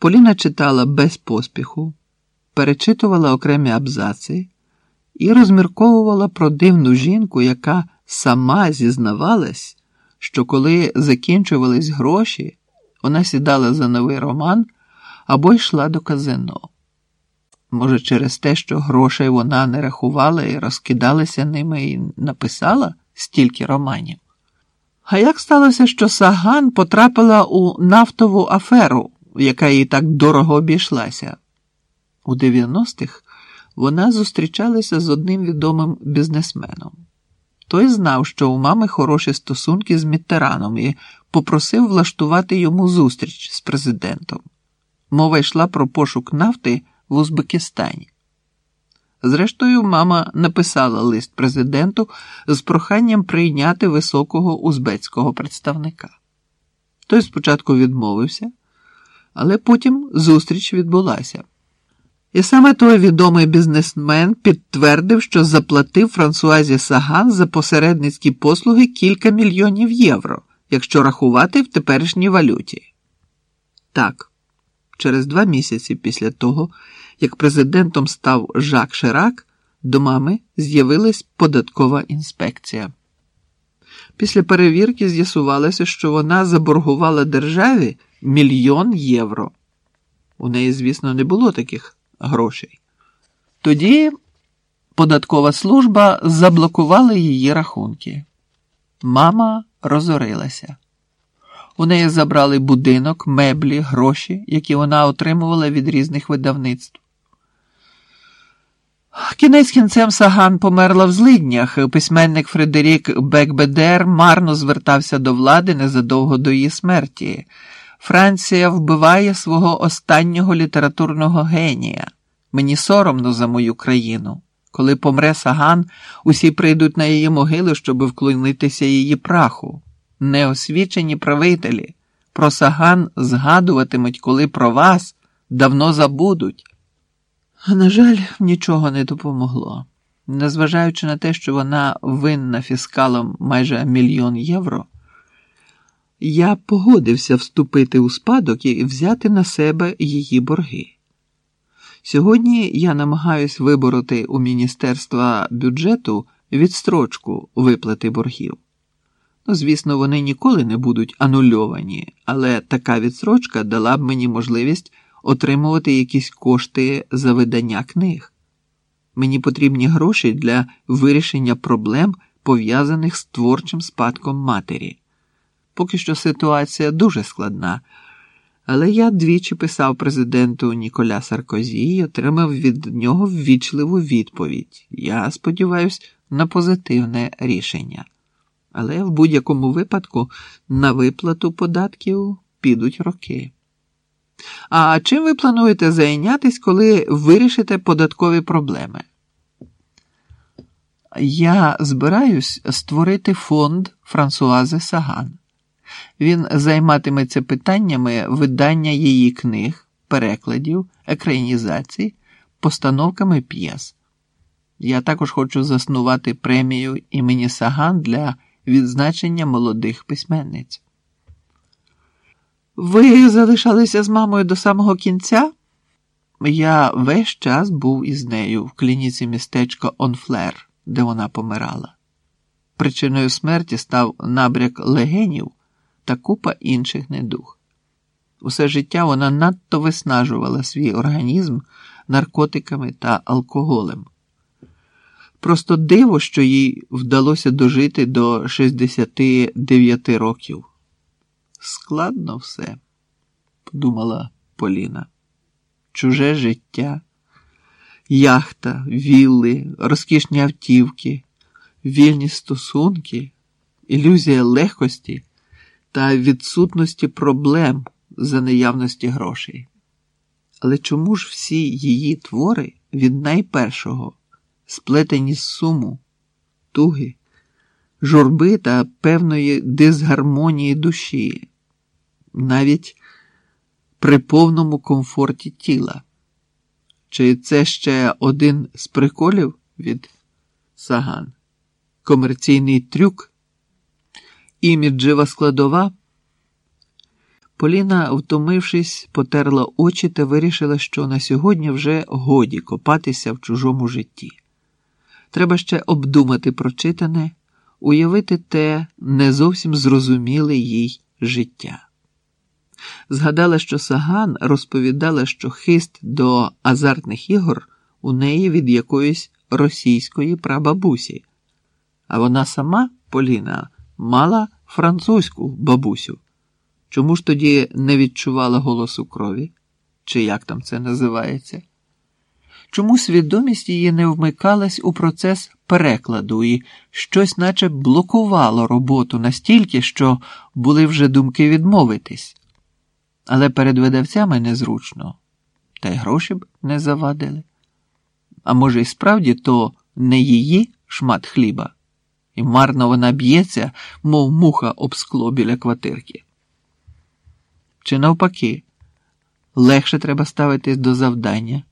Поліна читала без поспіху, перечитувала окремі абзаци і розмірковувала про дивну жінку, яка сама зізнавалась, що коли закінчувались гроші, вона сідала за новий роман або йшла до казино. Може, через те, що грошей вона не рахувала і розкидалася ними і написала стільки романів. А як сталося, що Саган потрапила у нафтову аферу, яка їй так дорого обійшлася? У 90-х вона зустрічалася з одним відомим бізнесменом. Той знав, що у мами хороші стосунки з Міттераном і попросив влаштувати йому зустріч з президентом. Мова йшла про пошук нафти в Узбекистані. Зрештою, мама написала лист президенту з проханням прийняти високого узбецького представника. Той спочатку відмовився, але потім зустріч відбулася. І саме той відомий бізнесмен підтвердив, що заплатив Франсуазі Саган за посередницькі послуги кілька мільйонів євро, якщо рахувати в теперішній валюті. Так, через два місяці після того, як президентом став Жак Ширак, до мами з'явилась податкова інспекція. Після перевірки з'ясувалося, що вона заборгувала державі мільйон євро. У неї, звісно, не було таких грошей. Тоді податкова служба заблокувала її рахунки. Мама розорилася. У неї забрали будинок, меблі, гроші, які вона отримувала від різних видавництв. Кінець кінцем Саган померла в злиднях. Письменник Фредерік Бекбедер марно звертався до влади незадовго до її смерті. Франція вбиває свого останнього літературного генія. Мені соромно за мою країну. Коли помре Саган, усі прийдуть на її могилу, щоб вклонитися її праху. Неосвічені правителі про Саган згадуватимуть, коли про вас давно забудуть. На жаль, нічого не допомогло. Незважаючи на те, що вона винна фіскалом майже мільйон євро, я погодився вступити у спадок і взяти на себе її борги. Сьогодні я намагаюсь вибороти у Міністерства бюджету відстрочку виплати боргів. Ну, звісно, вони ніколи не будуть анульовані, але така відстрочка дала б мені можливість отримувати якісь кошти за видання книг. Мені потрібні гроші для вирішення проблем, пов'язаних з творчим спадком матері. Поки що ситуація дуже складна, але я двічі писав президенту Ніколя Саркозі і отримав від нього ввічливу відповідь. Я сподіваюся на позитивне рішення. Але в будь-якому випадку на виплату податків підуть роки. А чим ви плануєте зайнятись, коли вирішите податкові проблеми? Я збираюсь створити фонд Франсуази Саган. Він займатиметься питаннями видання її книг, перекладів, екранізацій, постановками п'єс. Я також хочу заснувати премію імені Саган для відзначення молодих письменниць. Ви залишалися з мамою до самого кінця? Я весь час був із нею в клініці містечка Онфлер, де вона помирала. Причиною смерті став набряк легенів та купа інших недуг. Усе життя вона надто виснажувала свій організм наркотиками та алкоголем. Просто диво, що їй вдалося дожити до 69 років. Складно все, подумала Поліна. Чуже життя, яхта, вілли, розкішні автівки, вільні стосунки, ілюзія легкості та відсутності проблем за наявності грошей. Але чому ж всі її твори від найпершого сплетені з суму, туги, журби та певної дисгармонії душі, навіть при повному комфорті тіла? Чи це ще один з приколів від Саган? Комерційний трюк? Іміджева складова? Поліна, втомившись, потерла очі та вирішила, що на сьогодні вже годі копатися в чужому житті. Треба ще обдумати прочитане, уявити те не зовсім зрозуміле їй життя. Згадала, що Саган розповідала, що хист до азартних ігор у неї від якоїсь російської прабабусі, а вона сама, Поліна, мала французьку бабусю. Чому ж тоді не відчувала голосу крові? Чи як там це називається? Чому свідомість її не вмикалась у процес перекладу і щось наче блокувало роботу настільки, що були вже думки відмовитись? Але перед видавцями незручно, та й гроші б не завадили. А може, і справді то не її шмат хліба, і марно вона б'ється, мов муха об скло біля квартирки. Чи навпаки, легше треба ставитись до завдання